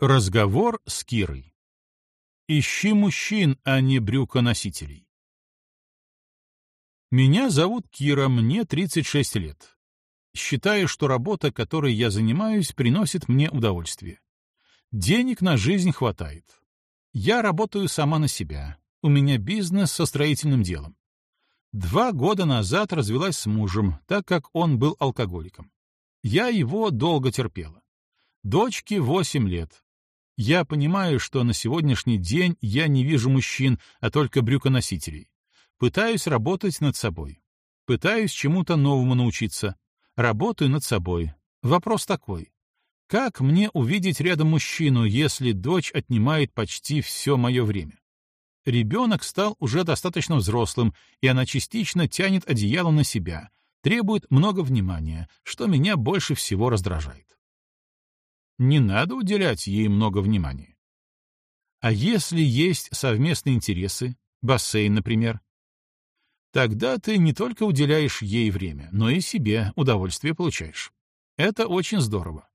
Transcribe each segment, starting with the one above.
Разговор с Кирой. Ищи мужчин, а не брюконосителей. Меня зовут Кира, мне 36 лет. Считаю, что работа, которой я занимаюсь, приносит мне удовольствие. Денег на жизнь хватает. Я работаю сама на себя. У меня бизнес со строительным делом. Два года назад развелась с мужем, так как он был алкоголиком. Я его долго терпела. Дочке 8 лет, я понимаю, что на сегодняшний день я не вижу мужчин, а только брюконосителей. Пытаюсь работать над собой. Пытаюсь чему-то новому научиться. Работаю над собой. Вопрос такой. Как мне увидеть рядом мужчину, если дочь отнимает почти все мое время? Ребенок стал уже достаточно взрослым, и она частично тянет одеяло на себя, требует много внимания, что меня больше всего раздражает не надо уделять ей много внимания. А если есть совместные интересы, бассейн, например, тогда ты не только уделяешь ей время, но и себе удовольствие получаешь. Это очень здорово.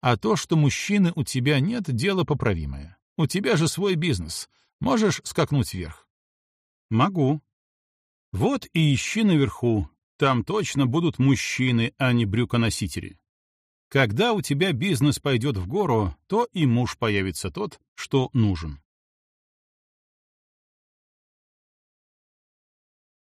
А то, что мужчины у тебя нет, дело поправимое. У тебя же свой бизнес. Можешь скакнуть вверх? Могу. Вот и ищи наверху. Там точно будут мужчины, а не брюконосители. Когда у тебя бизнес пойдет в гору, то и муж появится тот, что нужен.